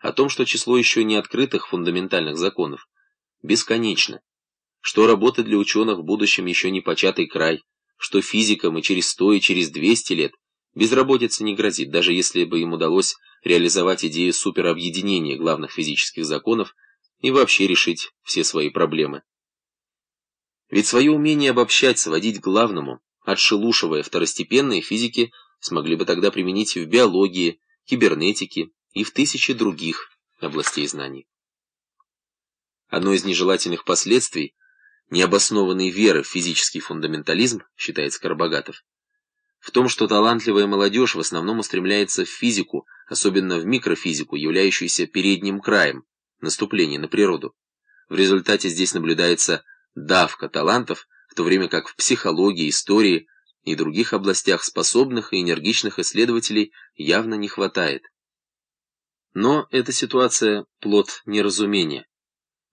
о том, что число еще не открытых фундаментальных законов бесконечно, что работа для ученых в будущем еще не початый край, что физикам и через сто, и через двести лет безработица не грозит, даже если бы им удалось реализовать идею суперобъединения главных физических законов и вообще решить все свои проблемы. Ведь свое умение обобщать, сводить к главному, отшелушивая второстепенные физики, смогли бы тогда применить в биологии, кибернетике и в тысячи других областей знаний. Одно из нежелательных последствий необоснованной веры в физический фундаментализм, считает Скоробогатов, в том, что талантливая молодежь в основном устремляется в физику, особенно в микрофизику, являющуюся передним краем наступления на природу. В результате здесь наблюдается давка талантов, в то время как в психологии, истории и других областях способных и энергичных исследователей явно не хватает. Но эта ситуация – плод неразумения.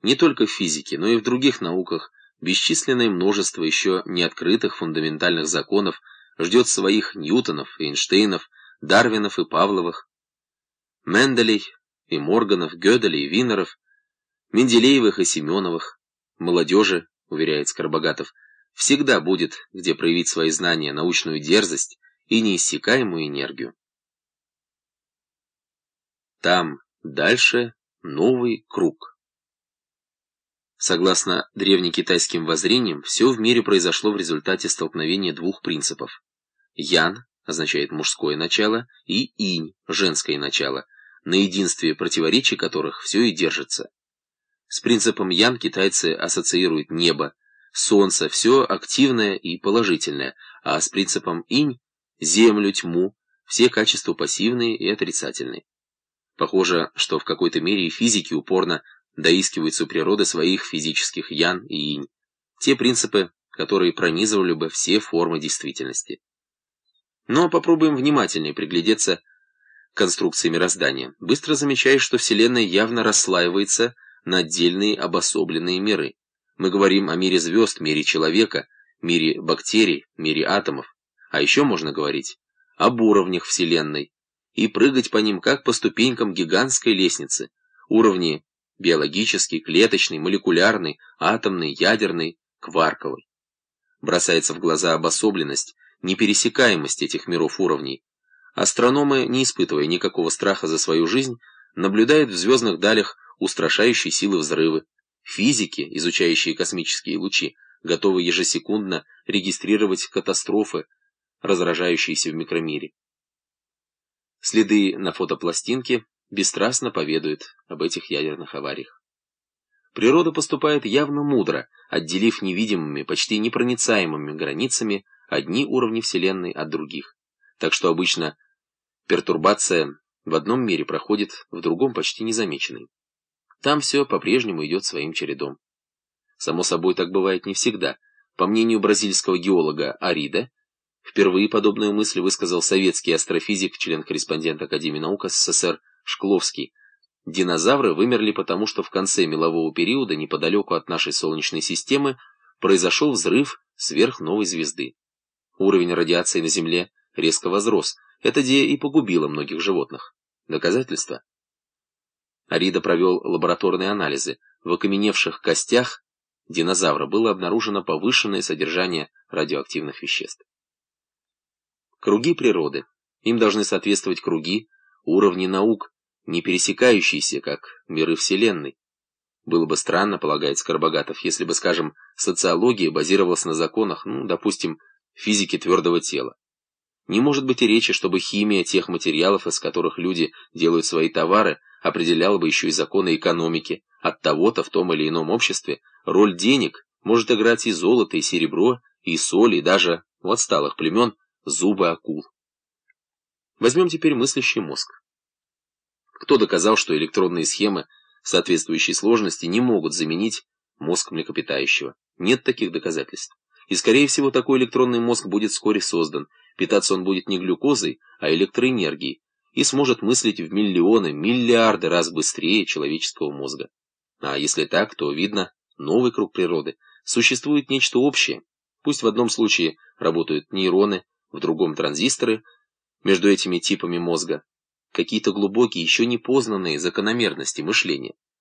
Не только в физике, но и в других науках бесчисленное множество еще не открытых фундаментальных законов ждет своих Ньютонов, Эйнштейнов, Дарвинов и Павловых, Менделей и Морганов, Гёделей и Винеров, Менделеевых и Семеновых, молодежи, уверяет Скоробогатов, всегда будет, где проявить свои знания, научную дерзость и неиссякаемую энергию. Там, дальше, новый круг. Согласно древнекитайским воззрениям, все в мире произошло в результате столкновения двух принципов. Ян означает мужское начало, и инь – женское начало, на единстве противоречий которых все и держится. С принципом Ян китайцы ассоциируют небо, солнце, все активное и положительное, а с принципом инь – землю, тьму, все качества пассивные и отрицательные. Похоже, что в какой-то мере и физики упорно доискиваются у природы своих физических ян и инь, те принципы, которые пронизывали бы все формы действительности. Но попробуем внимательнее приглядеться к конструкции мироздания. Быстро замечаешь, что Вселенная явно расслаивается на отдельные обособленные миры. Мы говорим о мире звезд, мире человека, мире бактерий, мире атомов. А еще можно говорить об уровнях Вселенной и прыгать по ним, как по ступенькам гигантской лестницы. Уровни биологический, клеточный, молекулярный, атомный, ядерный, кварковый. Бросается в глаза обособленность, непересекаемость этих миров уровней. Астрономы, не испытывая никакого страха за свою жизнь, наблюдают в звездных далях устрашающие силы взрывы. Физики, изучающие космические лучи, готовы ежесекундно регистрировать катастрофы, разражающиеся в микромире. Следы на фотопластинке бесстрастно поведают об этих ядерных авариях. Природа поступает явно мудро, отделив невидимыми, почти непроницаемыми границами одни уровни Вселенной от других. Так что обычно пертурбация в одном мире проходит в другом почти незамеченной. Там все по-прежнему идет своим чередом. Само собой, так бывает не всегда. По мнению бразильского геолога Арида, впервые подобную мысль высказал советский астрофизик, член-корреспондент Академии наук СССР Шкловский. Динозавры вымерли потому, что в конце мелового периода неподалеку от нашей Солнечной системы произошел взрыв сверхновой звезды. Уровень радиации на Земле резко возрос. Это где и погубило многих животных. Доказательства? Арида провел лабораторные анализы. В окаменевших костях динозавра было обнаружено повышенное содержание радиоактивных веществ. Круги природы. Им должны соответствовать круги, уровни наук, не пересекающиеся, как миры Вселенной. Было бы странно, полагает Скоробогатов, если бы, скажем, социология базировалась на законах, ну, допустим, физики твердого тела. Не может быть и речи, чтобы химия тех материалов, из которых люди делают свои товары, определяла бы еще и законы экономики. От того-то в том или ином обществе роль денег может играть и золото, и серебро, и соль, и даже, у отсталых племен, зубы акул. Возьмем теперь мыслящий мозг. Кто доказал, что электронные схемы соответствующей сложности не могут заменить мозг млекопитающего? Нет таких доказательств. И, скорее всего, такой электронный мозг будет вскоре создан. Питаться он будет не глюкозой, а электроэнергией, и сможет мыслить в миллионы, миллиарды раз быстрее человеческого мозга. А если так, то видно новый круг природы. Существует нечто общее. Пусть в одном случае работают нейроны, в другом транзисторы между этими типами мозга. какие-то глубокие, еще не познанные закономерности мышления.